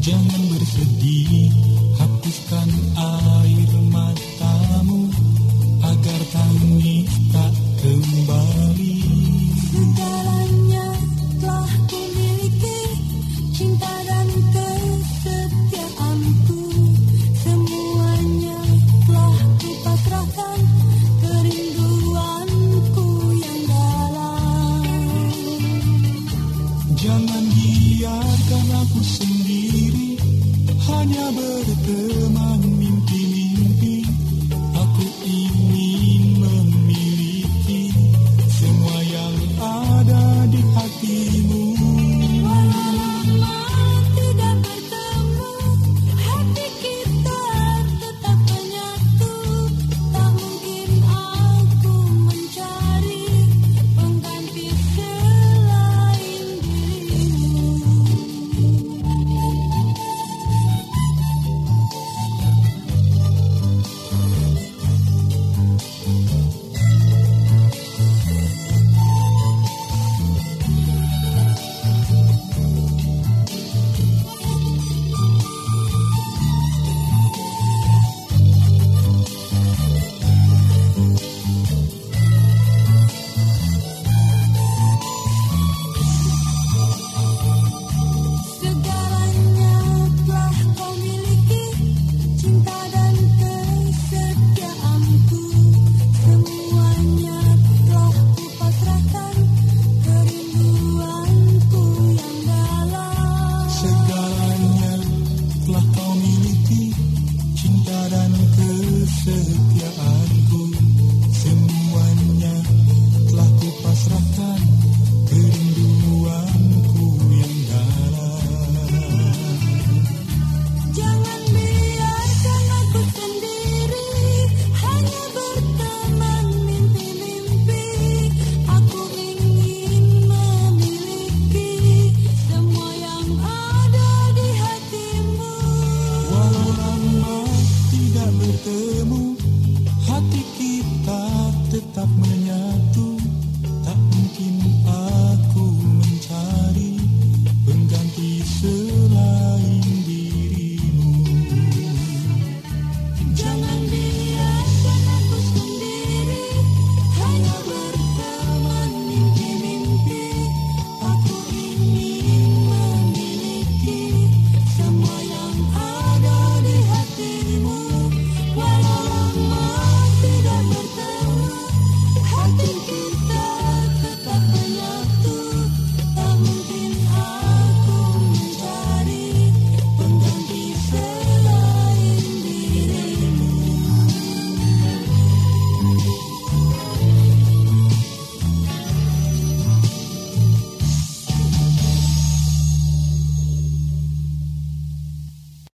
Jangan bersedih Hapuskan air matamu Agar tangis tak kembali. Segalanya telah kumiliki Cinta dan kesetiaanku. Semuanya telah kupasrahkan Kerinduanku yang dalam. Jangan biarkan aku sendiri dünya böyle böyle perdemos.